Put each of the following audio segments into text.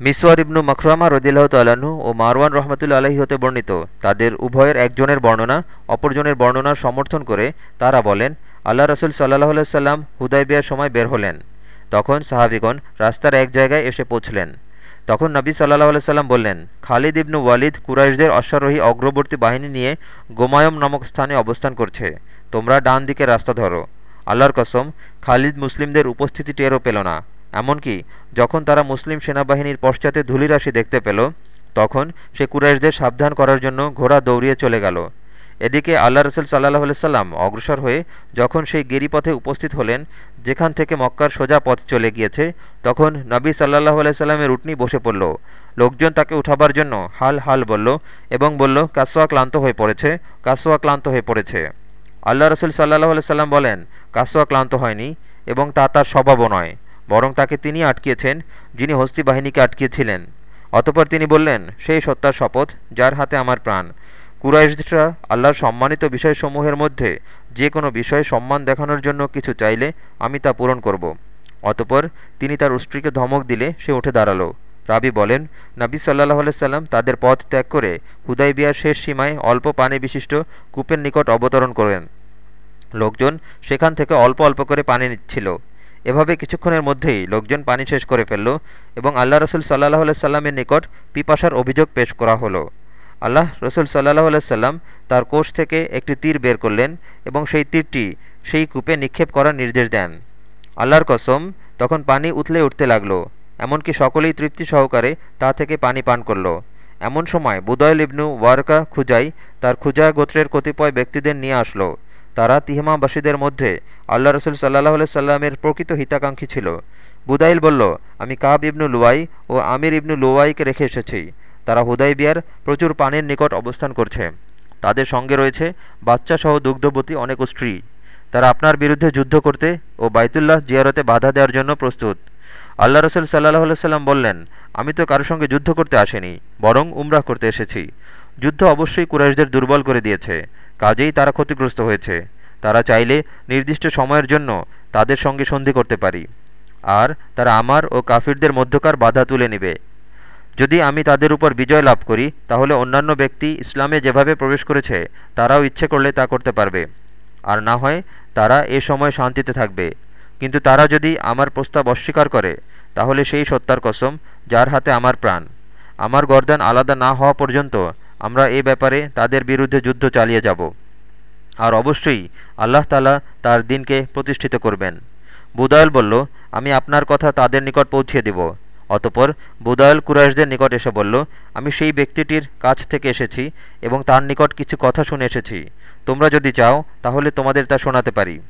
মিসওয়ার ইবনু মখরামা রদিল্লাহ তাল্লাহ্ন ও মারওয়ান রহমতুল্লা আলহী হতে বর্ণিত। তাদের উভয়ের একজনের বর্ণনা, অপরজনের বর্ণনার সমর্থন করে তারা বলেন, আল্লাহ রসুল সাল্লাহ সাল্লাম হুদাইবিয়ার সময় বের হলেন। তখন সাহাবিগণ রাস্তার এক জায়গায় এসে পৌঁছলেন। তখন নবী সাল্লাহ সাল্লাম বললেন, খালিদ ইবনু ওয়ালিদ কুরাইশদের অশ্বারোহী অগ্রবর্তী বাহিনী নিয়ে গোমায়ম নামক স্থানে অবস্থান করছে। তোমরা ডান দিকে রাস্তা ধরো। আল্লাহর কসম, খালিদ মুসলিমদের উপস্থিতি টেরও পেল না। এমনকি যখন তারা মুসলিম সেনাবাহিনীর পশ্চাতে ধূলিরাশি দেখতে পেল, তখন সে কুরাইশদের সাবধান করার জন্য ঘোড়া দৌড়িয়ে চলে গেল। এদিকে আল্লাহ রসুল সাল্লাহ সাল্লাম অগ্রসর হয়ে যখন সেই গিরিপথে উপস্থিত হলেন, যেখান থেকে মক্কার সোজা পথ চলে গিয়েছে, তখন নবী সাল্লাহ আলাইসাল্লামের উটনি বসে পড়ল। লোকজন তাকে উঠাবার জন্য হাল হাল বলল এবং বলল, কাসোয়া ক্লান্ত হয়ে পড়েছে, কাসোয়া ক্লান্ত হয়ে পড়েছে। আল্লাহ রসুল সাল্লাহ সাল্লাম বলেন, কাসোয়া ক্লান্ত হয়নি এবং তা তার স্বভাবও নয়। বরং তাকে তিনি আটকিয়েছেন, যিনি হস্তি বাহিনীকে আটকিয়েছিলেন। অতপর তিনি বললেন সেই সত্তার শপথ, যার হাতে আমার প্রাণ। কুরাইশরা আল্লাহর সম্মানিত বিষয়সমূহের মধ্যে যে কোনো বিষয়ে সম্মান দেখানোর জন্য কিছু চাইলে আমি তা পূরণ করব। অতপর তিনি তার উষ্ট্রীকে ধমক দিলে সে উঠে দাঁড়াল। রাবি বলেন, নাবী সাল্লাহ সাল্লাম তাদের পথ ত্যাগ করে হুদাই বিয়ার শেষ সীমায় অল্প পানি বিশিষ্ট কূপের নিকট অবতরণ করেন। লোকজন সেখান থেকে অল্প অল্প করে পানি নিচ্ছিল। এভাবে কিছুক্ষণের মধ্যেই লোকজন পানি শেষ করে ফেলল এবং আল্লাহ রসুল সাল্লাহ সাল্লামের নিকট পিপাসার অভিযোগ পেশ করা হলো। আল্লাহ রসুল সাল্লাহ সাল্লাম তার কোষ থেকে একটি তীর বের করলেন এবং সেই তীরটি সেই কূপে নিক্ষেপ করার নির্দেশ দেন। আল্লাহর কসম, তখন পানি উথলে উঠতে লাগল, এমনকি সকলেই তৃপ্তি সহকারে তা থেকে পানি পান করল। এমন সময় বুদয় ইবনু ওয়ারকা খুজাই তার খুজা গোত্রের কতিপয় ব্যক্তিদের নিয়ে আসলো। তারা তিহমাবাসীদের মধ্যে আল্লাহ রসুল সাল্লাহ সাল্লামের প্রকৃত হিতাকাঙ্ক্ষী ছিল। বুদাইল বলল, আমি কাব ইবনু লুয়াই ও আমির ইবনু লুয়াইকে রেখে এসেছি। তারা হুদাইবিয়ার প্রচুর পানির নিকট অবস্থান করছে। তাদের সঙ্গে রয়েছে বাচ্চাসহ দুগ্ধবতী অনেক স্ত্রী। তারা আপনার বিরুদ্ধে যুদ্ধ করতে ও বাইতুল্লাহ জিয়ারতে বাধা দেওয়ার জন্য প্রস্তুত। আল্লাহ রসুল সাল্লাহ সাল্লাম বললেন, আমি তো কারোর সঙ্গে যুদ্ধ করতে আসিনি, বরং উমরাহ করতে এসেছি। যুদ্ধ অবশ্যই কুরাইশদের দুর্বল করে দিয়েছে। কাজেই তারা ক্ষতিগ্রস্ত হয়েছে। তারা চাইলে নির্দিষ্ট সময়ের জন্য তাদের সঙ্গে সন্ধি করতে পারি। আর তারা আমার ও কাফিরদের মধ্যকার বাধা তুলে নেবে। যদি আমি তাদের উপর বিজয় লাভ করি, তাহলে অন্যান্য ব্যক্তি ইসলামে যেভাবে প্রবেশ করেছে, তারাও ইচ্ছে করলে তা করতে পারবে। আর না হয় তারা এ সময় শান্তিতে থাকবে। কিন্তু তারা যদি আমার প্রস্তাব অস্বীকার করে, তাহলে সেই সত্তার কসম যার হাতে আমার প্রাণ। আমার গরদান আলাদা না হওয়া পর্যন্ত আমরা এ ব্যাপারে তাদের বিরুদ্ধে যুদ্ধ চালিয়ে যাব। আর অবশ্যই আল্লাহ তালা তার দিনকে প্রতিষ্ঠিত করবেন। বুদায়ল বলল, আমি আপনার কথা তাদের নিকট পৌঁছিয়ে দেব। অতপর বুদায়ল কুরাইশদের নিকট এসে বলল, আমি সেই ব্যক্তিটির কাছ থেকে এসেছি এবং তার নিকট কিছু কথা শুনে এসেছি। তোমরা যদি চাও, তাহলে তোমাদের তা শোনাতে পারি।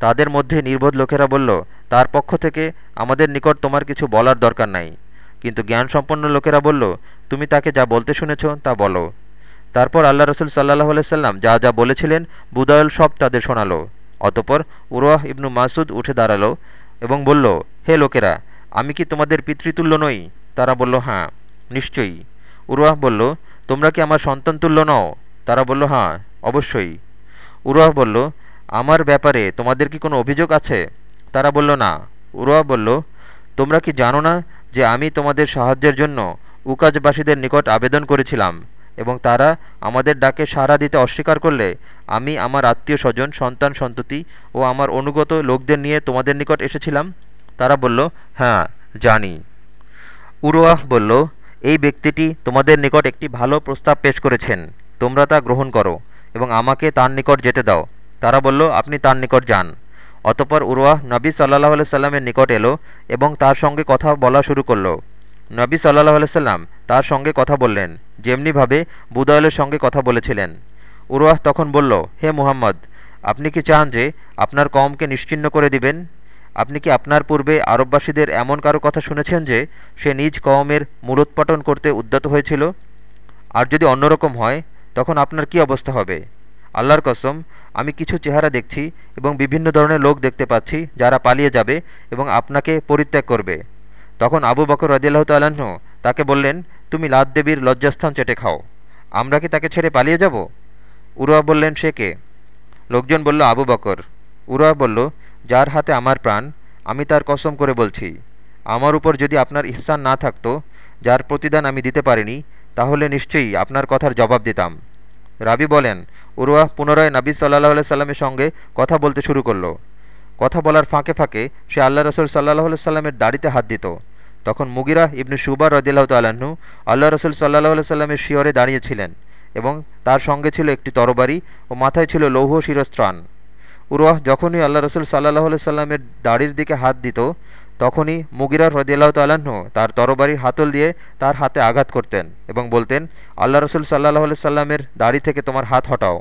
তাদের মধ্যে নির্বোধ লোকেরা বলল, তার পক্ষ থেকে আমাদের নিকট তোমার কিছু বলার দরকার নাই। কিন্তু জ্ঞানসম্পন্ন লোকেরা বলল তুমি তাকে যা বলতে শুনেছ তা বলো। তারপর আল্লাহ রসুল সাল্লাহ সাল্লাম যা যা বলেছিলেন, বুদায়ল সব তাদের শোনালো। অতপর উরওয়াহ ইবনু মাসুদ উঠে দাঁড়াল এবং বলল, হে লোকেরা, আমি কি তোমাদের পিতৃতুল্য নই? তারা বলল হ্যাঁ নিশ্চয়ই। উরওয়াহ বলল, তোমরা কি আমার সন্তান তুল্য নও? তারা বলল হ্যাঁ অবশ্যই। উরওয়াহ বলল, আমার ব্যাপারে তোমাদের কি কোনো অভিযোগ আছে? তারা বলল, না। উরওয়াহ বলল, তোমরা কি জানো না যে আমি তোমাদের সাহায্যের জন্য উকাজবাসীদের নিকট আবেদন করেছিলাম এবং তারা আমাদের ডাকে সাড়া দিতে অস্বীকার করলে আমি আমার আত্মীয় স্বজন, সন্তান, সন্ততি ও আমার অনুগত লোকদের নিয়ে তোমাদের নিকট এসেছিলাম? তারা বলল হ্যাঁ জানি। উরোয়াহ বলল, এই ব্যক্তিটি তোমাদের নিকট একটি ভালো প্রস্তাব পেশ করেছেন। তোমরা তা গ্রহণ করো এবং আমাকে তার নিকট যেতে দাও। তারা বলল, আপনি তার নিকট যান। অতপর উরওয়াহ নবী সাল্লাহ সাল্লামের নিকট এলো এবং তার সঙ্গে কথা বলা শুরু করল। নবী সাল্লাহ সাল্লাম তার সঙ্গে কথা বললেন, যেমনিভাবে বুদায়লের সঙ্গে কথা বলেছিলেন। উরওয়াহ তখন বলল, হে মুহাম্মদ, আপনি কি চান যে আপনার কমকে নিশ্চিন্ন করে দিবেন? আপনি কি আপনার পূর্বে আরববাসীদের এমন কারও কথা শুনেছেন যে সে নিজ কওমের মূলোৎপাটন করতে উদ্যত হয়েছিল? আর যদি অন্যরকম হয়, তখন আপনার কি অবস্থা হবে? আল্লাহর কসম, আমি কিছু চেহারা দেখছি এবং বিভিন্ন ধরনের লোক দেখতে পাচ্ছি যারা পালিয়ে যাবে এবং আপনাকে পরিত্যাগ করবে। তখন আবু বকর রদিল্লাহ তাল্লাহ্ন তাকে বললেন, তুমি লাদ দেবীর লজ্জাস্থান চেটে খাও। আমরা কি তাকে ছেড়ে পালিয়ে যাব? উরুয়া বললেন, সে কে? লোকজন বলল, আবু বকর। উরুয়া বলল, যার হাতে আমার প্রাণ, আমি তার কসম করে বলছি। আমার উপর যদি আপনার ইহসান না থাকতো, যার প্রতিদান আমি দিতে পারিনি, তাহলে নিশ্চয়ই আপনার কথার জবাব দিতাম। রাবি বলেন উরুয়া পুনরায় নাবী সাল্লাহ সাল্লামের সঙ্গে কথা বলতে শুরু করল। কথা বলার ফাঁকে ফাঁকে সে আল্লাহ রসুল সাল্লাহ সাল্লামের দাড়িতে হাত দিত। তখন মুগিরা ইবনু সুবা রদিল্লাহ তাল্লাহ্ন আল্লাহ রসুল সাল্লাহ সাল্লামের শিয়রে দাঁড়িয়েছিলেন এবং তার সঙ্গে ছিল একটি তরবারি ও মাথায় ছিল লৌহ শিরস্ত্রাণ। উরওয়াহ যখনই আল্লাহ রসুল সাল্লাহ সাল্লামের দাড়ির দিকে হাত দিত, তখনই মুগিরা রদিয়াল্লাহ তাল্লাহ্ন তার তরবারির হাতল দিয়ে তার হাতে আঘাত করতেন এবং বলতেন, আল্লাহ রসুল সাল্লাহ সাল্লামের দাড়ি থেকে তোমার হাত হটাও।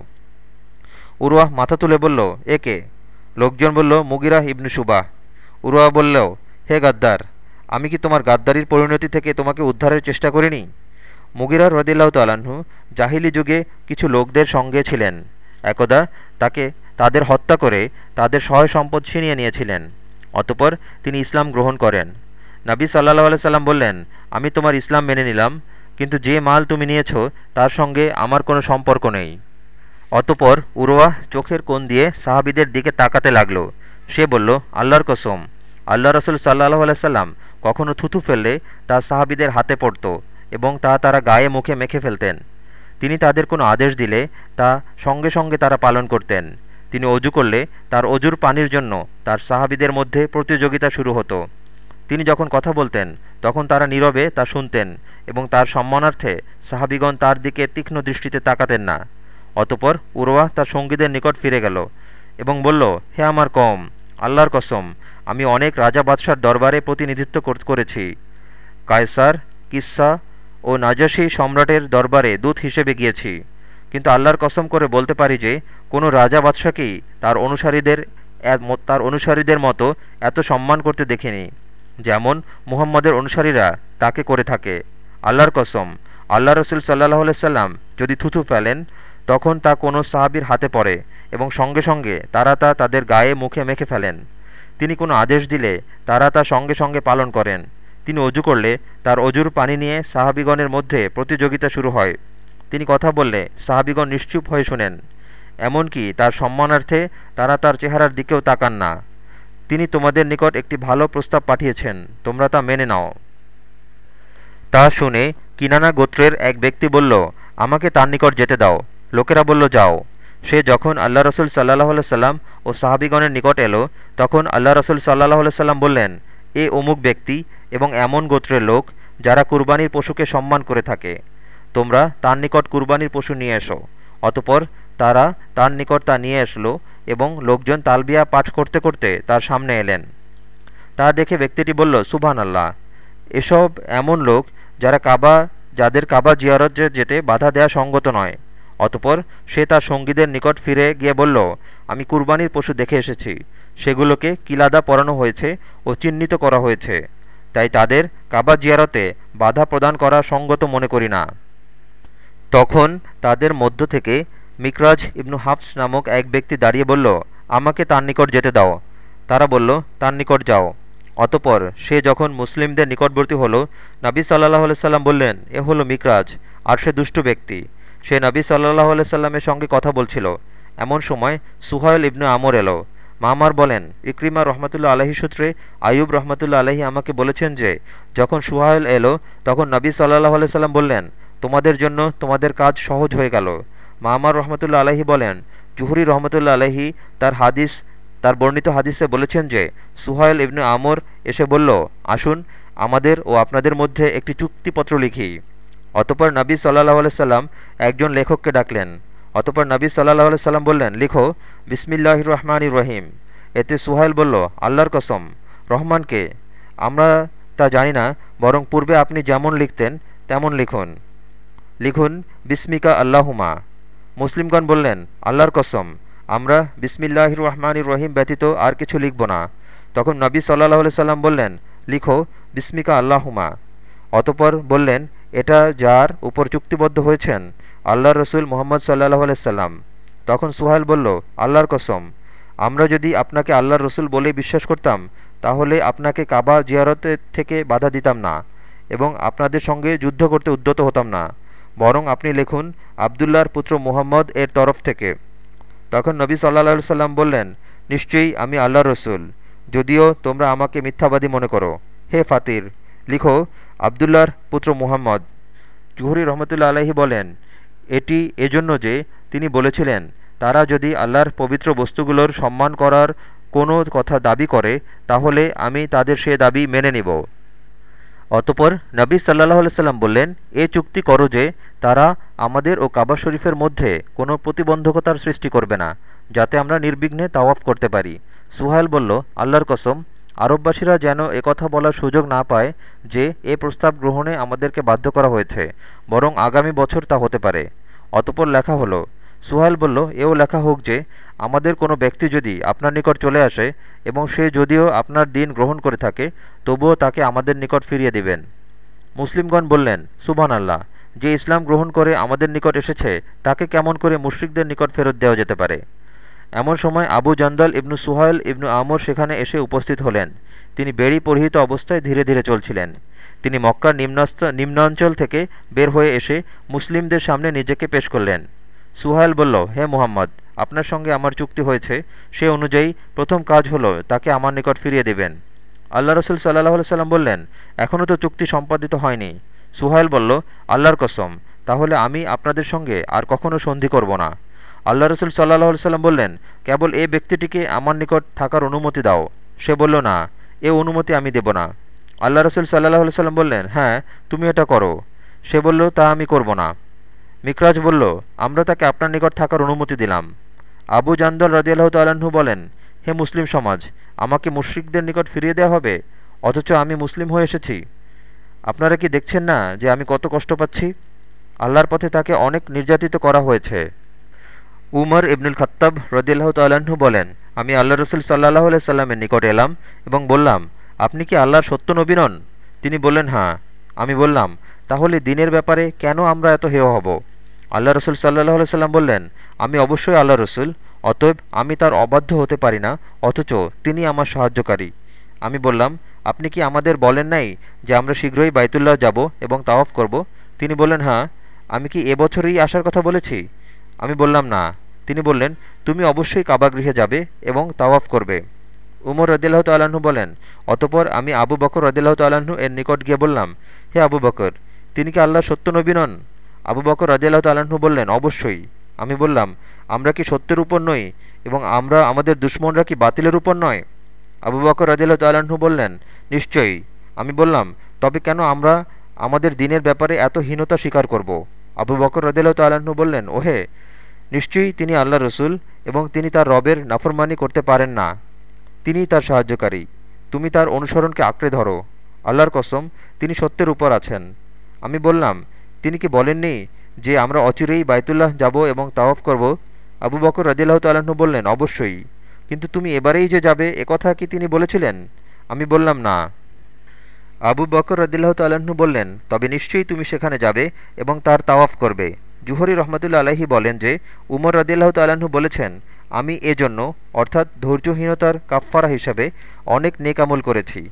উরওয়াহ মাথা তুলে বলল একে লোকজন বলল মুগিরা ইবনু সুবাহ উরওয়া বললেও হে গাদ্দার আমি কি তোমার গাদ্দারির পরিণতি থেকে তোমাকে উদ্ধারের চেষ্টা করিনি? মুগিরা রদিল্লাহ তালাহু জাহিলি যুগে কিছু লোকদের সঙ্গে ছিলেন। একদা তাকে তাদের হত্যা করে তাদের সহায় সম্পদ ছিনিয়ে নিয়েছিলেন। অতপর তিনি ইসলাম গ্রহণ করেন। নবী সাল্লাহ আলাই সাল্লাম বললেন, আমি তোমার ইসলাম মেনে নিলাম, কিন্তু যে মাল তুমি নিয়েছ তার সঙ্গে আমার কোনো সম্পর্ক নেই। অতপর উরওয়াহ চোখের কোণ দিয়ে সাহাবিদের দিকে তাকাতে লাগল। সে বলল, আল্লাহর কসম, আল্লাহ রসুল সাল্লাহ আলাইসাল্লাম কখনও থুথু ফেললে তা সাহাবিদের হাতে পড়ত এবং তা তারা গায়ে মুখে মেখে ফেলতেন। তিনি তাদের কোনো আদেশ দিলে তা সঙ্গে সঙ্গে তারা পালন করতেন। তিনি অজু করলে তার অজুর পানির জন্য তার সাহাবিদের মধ্যে প্রতিযোগিতা শুরু হতো। তিনি যখন কথা বলতেন, তখন তারা নীরবে তা শুনতেন এবং তার সম্মানার্থে সাহাবিগণ তার দিকে তীক্ষ্ণ দৃষ্টিতে তাকাতেন না। অতপর উরওয়াহ তার সঙ্গীদের নিকট ফিরে গেল এবং বলল, হে আমার কম আল্লাহর কসম আমি অনেক রাজা বাদশার দরবারে প্রতিনিধিত্ব করেছি। কায়সার, কিসা ও নাজাসী সম্রাটের দরবারে দূত হিসেবে গিয়েছি। কিন্তু আল্লাহর কসম করে বলতে পারি যে, কোনো রাজা বাদশাকেই তার অনুসারীদের তার অনুসারীদের মতো এত সম্মান করতে দেখিনি? যেমন মুহাম্মদের অনুসারীরা তাকে করে থাকে। আল্লাহর কসম, আল্লাহ রসুল সাল্লাহ সাল্লাম যদি থুথু ফেলেন, তখন তা কোনো সাহাবির হাতে পড়ে এবং সঙ্গে সঙ্গে তারা তা তাদের গায়ে মুখে মেখে ফেলেন। তিনি কোনো আদেশ দিলে তারা তা সঙ্গে সঙ্গে পালন করেন। তিনি অজু করলে তার অজুর পানি নিয়ে সাহাবিগণের মধ্যে প্রতিযোগিতা শুরু হয়। তিনি কথা বললে সাহাবিগণ নিশ্চুপ হয়ে শোনেন, এমনকি তার সম্মানার্থে তারা তার চেহারার দিকেও তাকান না। তিনি তোমাদের নিকট একটি ভালো প্রস্তাব পাঠিয়েছেন, তোমরা তা মেনে নাও। তা শুনে কিনানা গোত্রের এক ব্যক্তি বলল, আমাকে তার নিকট যেতে দাও। লোকেরা বলল, যাও। সে যখন আল্লাহ রসুল সাল্লাহ সাল্লাম ও সাহাবিগণের নিকট এলো, তখন আল্লাহ রসুল সাল্লাহ সাল্লাম বললেন, এ অমুক ব্যক্তি এবং এমন গোত্রের লোক যারা কুরবানির পশুকে সম্মান করে থাকে। তোমরা তার নিকট কুরবানির পশু নিয়ে এসো। অতপর তারা তার নিকট তা নিয়ে আসলো এবং লোকজন তালবিয়া পাঠ করতে করতে তার সামনে এলেন। তা দেখে ব্যক্তিটি বলল সুবহান আল্লাহ এসব এমন লোক যারা কাবা, যাদের কাবা জিয়ারত যেতে বাধা দেয়া সঙ্গত নয়। অতপর সে তার সঙ্গীদের নিকট ফিরে গিয়ে বলল, আমি কুরবানির পশু দেখে এসেছি। সেগুলোকে কিলাদা পরানো হয়েছে ও চিহ্নিত করা হয়েছে। তাই তাদের কাবা জিয়ারতে বাধা প্রদান করা সঙ্গত মনে করি না। তখন তাদের মধ্য থেকে মিকরাজ ইবনু হাফস নামক এক ব্যক্তি দাঁড়িয়ে বলল, আমাকে তার নিকট যেতে দাও। তারা বলল, তার নিকট যাও। অতপর সে যখন মুসলিমদের নিকটবর্তী হলো, নাবী সাল্লাহ সাল্লাম বললেন, এ হলো মিকরাজ, আর সে দুষ্ট ব্যক্তি। সে নবী সাল্লাহ সাল্লামের সঙ্গে কথা বলছিল। এমন সময় সুহাইল ইবনু আমর এলো। মামার বলেন, ইক্রিমা রহমতুল্লা আলহী সূত্রে আয়ুব রহমতুল্লা আলহী আমাকে বলেছেন যে, যখন সুহাইল এলো, তখন নবী সাল্লাহ সাল্লাম বললেন, তোমাদের জন্য তোমাদের কাজ সহজ হয়ে গেল। মামার রহমতুল্লা আলহী বলেন, জুহরি রহমতুল্লা আলহী তার হাদিস, তার বর্ণিত হাদিসে বলেছেন যে, সুহাইল ইবনু আমর এসে বলল, আসুন, আমাদের ও আপনাদের মধ্যে একটি চুক্তিপত্র লিখি। অতপর নবী সাল্লাহ সাল্লাম একজন লেখককে ডাকলেন। অতপর নবী সাল্লাহ সাল্লাম বললেন, লিখো বিসমিল্লাহ রহমান রহিম। এতে সুহাইল বলল, আল্লাহর কসম রহমানকে আমরা তা জানি না, বরং পূর্বে আপনি যেমন লিখতেন, তেমন লিখুন। লিখুন, বিস্মিকা আল্লাহুমা। মুসলিমগণ বললেন, আল্লাহর কসম, আমরা বিসমিল্লাহ রহমান রহিম ব্যতীত আর কিছু লিখব না। তখন নবী সাল্লাহ সাল্লাম বললেন, লিখো, বিস্মিকা আল্লাহুমা। অতপর বললেন এটা যার উপর চুক্তিবদ্ধ হয়েছেন আল্লাহ রসুল মোহাম্মদ সাল্লাহ আলাইসাল্লাম তখন সুহাইল বলল, আল্লাহর কসম, আমরা যদি আপনাকে আল্লাহর রসুল বলে বিশ্বাস করতাম, তাহলে আপনাকে কাবা জিয়ারতের থেকে বাধা দিতাম না এবং আপনাদের সঙ্গে যুদ্ধ করতে উদ্যত হতাম না। বরং আপনি লিখুন, আবদুল্লাহর পুত্র মুহাম্মদ এর তরফ থেকে। তখন নবী সাল্লা সাল্লাম বললেন, নিশ্চয়ই আমি আল্লাহ রসুল। যদিও তোমরা আমাকে মিথ্যাবাদী মনে করো। হে ফাতির, লিখো আবদুল্লাহর পুত্র মুহাম্মদ জুহরি রহমতুল্লা আলহি বলেন, এটি এজন্য যে তিনি বলেছিলেন, তারা যদি আল্লাহর পবিত্র বস্তুগুলোর সম্মান করার কোনো কথা দাবি করে, তাহলে আমি তাদের সে দাবি মেনে নিব। অতপর নবী সাল্লাহ সাল্লাম বললেন, এ চুক্তি করো যে তারা আমাদের ও কাবা শরীফের মধ্যে কোনো প্রতিবন্ধকতার সৃষ্টি করবে না, যাতে আমরা নির্বিঘ্নে তাওয়াফ করতে পারি। সুহাইল বলল, আল্লাহর কসম আরববাসীরা যেন একথা বলার সুযোগ না পায় যে এ প্রস্তাব গ্রহণে আমাদেরকে বাধ্য করা হয়েছে, বরং আগামী বছর তা হতে পারে। অতপর লেখা হলো, সুহাইল বলল, এও লেখা হোক যে, আমাদের কোনো ব্যক্তি যদি আপনার নিকট চলে আসে এবং সে যদিও আপনার দিন গ্রহণ করে থাকে, তবুও তাকে আমাদের নিকট ফিরিয়ে দিবেন। মুসলিমগণ বললেন সুবহান আল্লাহ যে ইসলাম গ্রহণ করে আমাদের নিকট এসেছে, তাকে কেমন করে মুশ্রিকদের নিকট ফেরত দেওয়া যেতে পারে? এমন সময় আবু জন্দল, ইবনু সুহাইল, ইবনু আমর সেখানে এসে উপস্থিত হলেন। তিনি বেড়ি পরিহিত অবস্থায় ধীরে ধীরে চলছিলেন। তিনি মক্কার নিম্নাস্ত্র নিম্নাঞ্চল থেকে বের হয়ে এসে মুসলিমদের সামনে নিজেকে পেশ করলেন। সুহাইল বলল, হে মুহাম্মদ, আপনার সঙ্গে আমার চুক্তি হয়েছে। সে অনুযায়ী প্রথম কাজ হলো তাকে আমার নিকট ফিরিয়ে দেবেন। আল্লাহ রসুল সাল্লাহ সাল্লাম বললেন এখনও তো চুক্তি সম্পাদিত হয়নি। সুহাইল বলল, আল্লাহর কসম, তাহলে আমি আপনাদের সঙ্গে আর কখনও সন্ধি করব না। আল্লাহ রসুল সাল্লাহ সাল্লাম বললেন, কেবল এ ব্যক্তিটিকে আমার নিকট থাকার অনুমতি দাও। সে বলল, না, এ অনুমতি আমি দেব না। আল্লাহ রসুল সাল্লাহ সাল্লাম বললেন হ্যাঁ তুমি এটা করো। সে বলল, তা আমি করব না। মিকরাজ বলল, আমরা তাকে আপনার নিকট থাকার অনুমতি দিলাম। আবু জান্দল রদিয়াল্লাহ তাল্লাহ্ন বলেন, হে মুসলিম সমাজ, আমাকে মুশ্রিকদের নিকট ফিরিয়ে দেওয়া হবে, অথচ আমি মুসলিম হয়ে এসেছি। আপনারা কি দেখছেন না যে আমি কত কষ্ট পাচ্ছি? আল্লাহর পথে তাকে অনেক নির্যাতিত করা হয়েছে। উমর ইবনুল খত্তাব রদিয়াল্লাহ তাল্লাহ্ন বলেন, আমি আল্লাহ রসুল সাল্লাহ সাল্লামের নিকট এলাম এবং বললাম, আপনি কি আল্লাহর সত্য নবী নন? তিনি বললেন হ্যাঁ। আমি বললাম, তাহলে দিনের ব্যাপারে কেন আমরা এত হেয় হব? আল্লাহ রসুল সাল্লাহ সাল্লাম বললেন, আমি অবশ্যই আল্লাহ রসুল, অতএব আমি তার অবাধ্য হতে পারি না, অথচ তিনি আমার সাহায্যকারী। আমি বললাম, আপনি কি আমাদের বলেন নাই যে আমরা শীঘ্রই বাইতুল্লাহ যাব এবং তাওয়াফ করব? তিনি বললেন হ্যাঁ। আমি কি এবছরই আসার কথা বলেছি? আমি বললাম, না। তিনি বললেন, তুমি অবশ্যই কাবাগৃহে যাবে এবং তাওয়াফ করবে। উমর রদিল্লাহ তাল্লাহ্ন বলেন, অতপর আমি আবু বকর রদিল্লাহ তাল্লাহ্ন এর নিকট গিয়ে বললাম, হে আবু বকর, তিনি কি আল্লাহ সত্য নবী নন? আবু বকর রদিল্লাহ তাল্লাহ্ন বললেন, অবশ্যই। আমি বললাম, আমরা কি সত্যের উপর নই এবং আমরা আমাদের দুশ্মনরা কি বাতিলের উপর নয়? আবু বকর রদিল্লাহ তাল্লাহ্ন বললেন, নিশ্চয়ই। আমি বললাম, তবে কেন আমরা আমাদের দিনের ব্যাপারে এত হীনতা স্বীকার করব? আবু বকর রদিল্লাহ তাল্লাহ্ন বললেন, ওহে নিশ্চয়ই তিনি আল্লাহ রসুল এবং তিনি তার রবের নাফরমানি করতে পারেন না। তিনিই তার সাহায্যকারী। তুমি তার অনুসরণকে আঁকড়ে ধরো। আল্লাহর কসম, তিনি সত্যের উপর আছেন। আমি বললাম, তিনি কি বলেননি যে আমরা অচিরেই বাইতুল্লাহ যাব এবং তাওয়াফ করব? আবু বকর রদিল্লাহ তাল্লাহ্ন বললেন, অবশ্যই। কিন্তু তুমি এবারেই যে যাবে একথা কি তিনি বলেছিলেন? আমি বললাম, না। আবু বকর রদিল্লাহ তাল্লাহ্ন বললেন, তবে নিশ্চয়ই তুমি সেখানে যাবে এবং তার তাওয়াফ করবে। জুহরি রহমতুল্লা আলাহি বলেন যে, উমর রদিল্লাহ তাল্লাহ্ন বলেছেন, আমি এজন্য অর্থাৎ ধৈর্যহীনতার কাফফারা হিসাবে, অনেক নেকামল করেছি।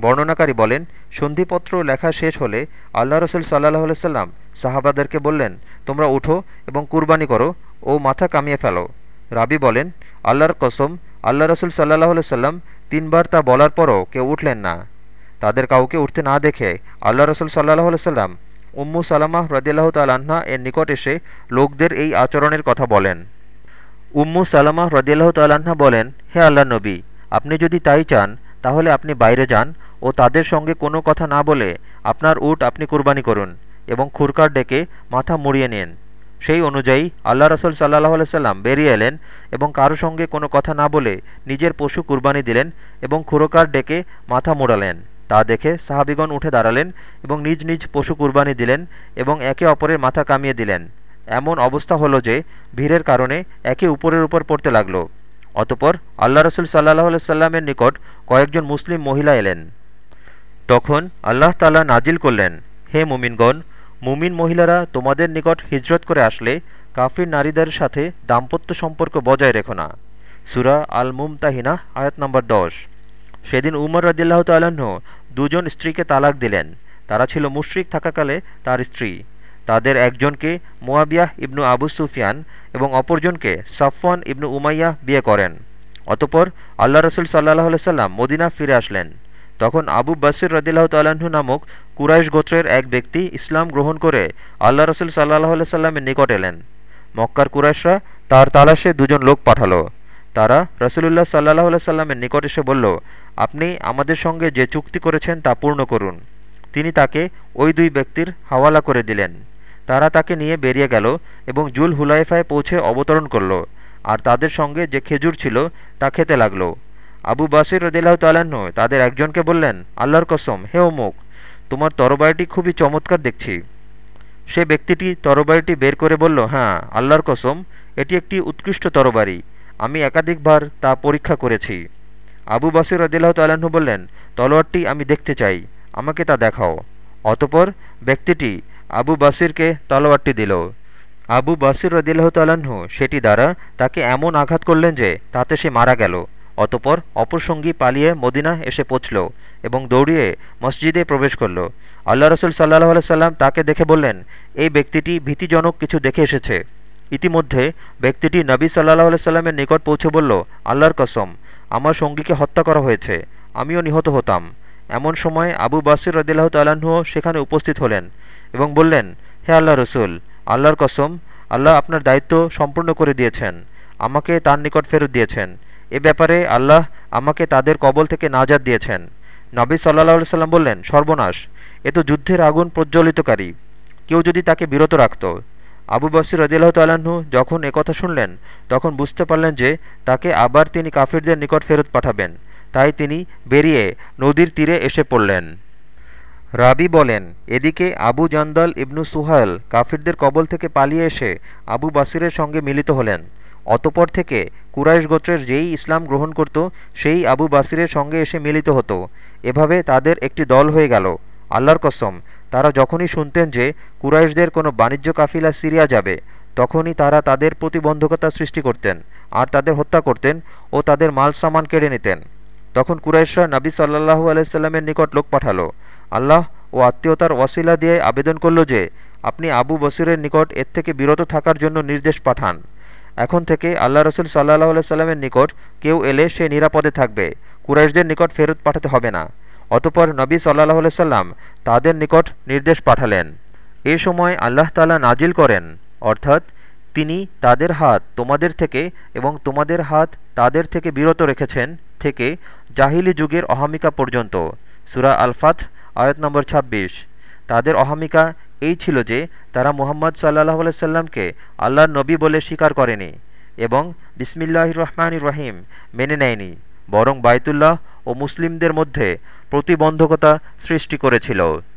বর্ণনাকারী বলেন, সন্ধিপত্র লেখা শেষ হলে আল্লাহ রসুল সাল্লাহ সাল্লাম সাহাবাদেরকে বললেন, তোমরা উঠো এবং কুরবানি করো ও মাথা কামিয়ে ফেলো। রাবি বলেন, আল্লাহর কসম, আল্লাহ রসুল সাল্লাহ সাল্লাম তিনবার তা বলার পরও কেউ উঠলেন না। তাদের কাউকে উঠতে না দেখে আল্লাহ রসুল সাল্লাহ সাল্লাম উম্মু সালামাহ রদিল্লাহ তাল্লাহা এর নিকট এসে লোকদের এই আচরণের কথা বলেন। উম্মু সালামাহ রদিয়াল্লাহ তাল্লাহা বলেন, হে আল্লাহ নবী, আপনি যদি তাই চান, তাহলে আপনি বাইরে যান ও তাদের সঙ্গে কোনো কথা না বলে আপনার উট আপনি কুরবানি করুন এবং খুরকার ডেকে মাথা মুড়িয়ে নিন। সেই অনুযায়ী আল্লাহ রসুল সাল্লাহ সাল্লাম বেরিয়ে এলেন এবং কারও সঙ্গে কোনো কথা না বলে নিজের পশু কুরবানি দিলেন এবং খুরকার ডেকে মাথা মোড়ালেন। তা দেখে সাহাবিগণ উঠে দাঁড়ালেন এবং নিজ নিজ পশু কুরবানি দিলেন এবং একে অপরের মাথা কামিয়ে দিলেন। এমন অবস্থা হলো যে, ভিড়ের কারণে একে উপরের উপর পড়তে লাগল। অতপর আল্লাহ রসুল সাল্লাহ সাল্লামের নিকট কয়েকজন মুসলিম মহিলা এলেন। তখন আল্লাহ তাল্লাহ নাজিল করলেন, হে মুমিনগণ, মুমিন মহিলারা তোমাদের নিকট হিজরত করে আসলে কাফির নারীদের সাথে দাম্পত্য সম্পর্ক বজায় রেখো না। সুরা আল মুমতাহিনা আয়াত নম্বর দশ। সেদিন উমর রদিল্লাহ তাল্লাহ্ন দুজন স্ত্রীকে তালাক দিলেন। তারা ছিল মুশরিক থাকাকালে তার স্ত্রী। তাদের একজনকে মোয়াবিয়াহ ইবনু আবু সুফিয়ান এবং অপরজনকে সাফওয়ান ইবনু উমাইয়া বিয়ে করেন। অতপর আল্লাহ রসুল সাল্লাহ সাল্লাম মদিনা ফিরে আসলেন। তখন আবু বাসির রদিল্লাহ তাল্লাহ্ন নামক কুরাইশ গোত্রের এক ব্যক্তি ইসলাম গ্রহণ করে আল্লাহ রসুল সাল্লাহ সাল্লামের নিকট এলেন। মক্কার কুরাইশরা তার তালাশে দুজন লোক পাঠালো। তারা রসুলুল্লাহ সাল্লাহ সাল্লামের নিকট এসে বলল আপনি আমাদের সঙ্গে যে চুক্তি করেছেন তা পূর্ণ করুন। তিনি তাকে ওই দুই ব্যক্তির হাওয়ালা করে দিলেন। তারা তাকে নিয়ে বেরিয়ে গেল এবং জুল হুলাইফায় পৌঁছে অবতরণ করল, আর তাদের সঙ্গে যে খেজুর ছিল তা খেতে লাগল। আবু বাসির রদিল্লাহ তাল্লাহ্ন তাদের একজনকে বললেন, আল্লাহর কসম, হে অমুক তোমার তরবারিটি খুবই চমৎকার দেখছি। সে ব্যক্তিটি তরবারিটি বের করে বলল হ্যাঁ আল্লাহর কসম, এটি একটি উৎকৃষ্ট তরবারি। আমি একাধিকবার তা পরীক্ষা করেছি। আবু বাসির রদিল্লাহ তাল্লাহ্ন বললেন, তলোয়ারটি আমি দেখতে চাই, আমাকে তা দেখাও। অতপর ব্যক্তিটি আবু বাসিরকে তলোয়ারটি দিল। আবু বাসির রদিল্লাহ তাল্লাহ্ন সেটি দ্বারা তাকে এমন আঘাত করলেন যে তাতে সে মারা গেল। অতপর অপর সঙ্গী পালিয়ে মদিনা এসে পৌঁছল এবং দৌড়িয়ে মসজিদে প্রবেশ করল। আল্লাহ রসুল সাল্লাহ সাল্লাম তাকে দেখে বললেন, এই ব্যক্তিটি ভীতিজনক কিছু দেখে এসেছে। ইতিমধ্যে ব্যক্তিটি নবী সাল্লাহ সাল্লামের নিকট পৌঁছে বলল, আল্লাহর কসম। আমার সঙ্গীকে হত্যা করা হয়েছে। আমিও নিহত হতাম। এমন সময় আবু বাসির রদিল্লাহ তাল্লাহ্নও সেখানে উপস্থিত হলেন এবং বললেন, হে আল্লাহ রসুল, আল্লাহর কসম, আল্লাহ আপনার দায়িত্ব সম্পূর্ণ করে দিয়েছেন। আমাকে তার নিকট ফেরত দিয়েছেন। এ ব্যাপারে আল্লাহ আমাকে তাদের কবল থেকে নাজাদ দিয়েছেন। নবী সাল্লাহ সাল্লাম বললেন, সর্বনাশ, এ তো যুদ্ধের আগুন প্রজ্বলিতকারী। কেউ যদি তাকে বিরত রাখত আবু বাসির রদিল্লাহ তাল্লাহ্ন যখন একথা শুনলেন, তখন বুঝতে পারলেন যে তাকে আবার তিনি কাফিরদের নিকট ফেরত পাঠাবেন। তাই তিনি বেরিয়ে নদীর তীরে এসে পড়লেন। রাবি বলেন, এদিকে আবু জান্দাল ইবনু সুহাল কাফিরদের কবল থেকে পালিয়ে এসে আবু বাসিরের সঙ্গে মিলিত হলেন। অতপর থেকে কুরাইশ গোত্রের যেই ইসলাম গ্রহণ করত, সেই আবু বাসিরের সঙ্গে এসে মিলিত হতো। এভাবে তাদের একটি দল হয়ে গেল। আল্লাহর কসম তারা যখনই শুনতেন যে কুরাইশদের কোনো বাণিজ্য কাফিলা সিরিয়া যাবে, তখনই তারা তাদের প্রতিবন্ধকতা সৃষ্টি করতেন আর তাদের হত্যা করতেন ও তাদের মাল সামান কেড়ে নিতেন। তখন কুরাইশরা নবী সাল্লাহু আলাইস্লামের নিকট লোক পাঠালো। আল্লাহ ও আত্মীয়তার ওয়াসিলা দিয়ে আবেদন করল যে, আপনি আবু বসিরের নিকট এর থেকে বিরত থাকার জন্য নির্দেশ পাঠান। এখন থেকে আল্লাহ রসুল সাল্লাহ সাল্লামের নিকট কেউ এলে সে নিরাপদে থাকবে। কুরাইশদের নিকট ফেরত পাঠাতে হবে না। অতপর নবী সাল্লাহ সাল্লাম তাদের নিকট নির্দেশ পাঠালেন। এ সময় আল্লাহ তালা নাজিল করেন, অর্থাৎ তিনি তাদের হাত তোমাদের থেকে এবং তোমাদের হাত তাদের থেকে বিরত রেখেছেন থেকে জাহিলি যুগের অহামিকা পর্যন্ত। সুরা আলফাত আয়াত নম্বর ২৬ তাদের অহামিকা এই ছিল যে, তারা মুহাম্মদ সাল্লাহ সাল্লামকে আল্লাহর নবী বলে স্বীকার করেনি এবং বিসমিল্লাহ রহমান রহিম মেনে নেয়নি। বরং বায়তুল্লাহ ও মুসলিমদের মধ্যে প্রতিবন্ধকতা সৃষ্টি করেছিল।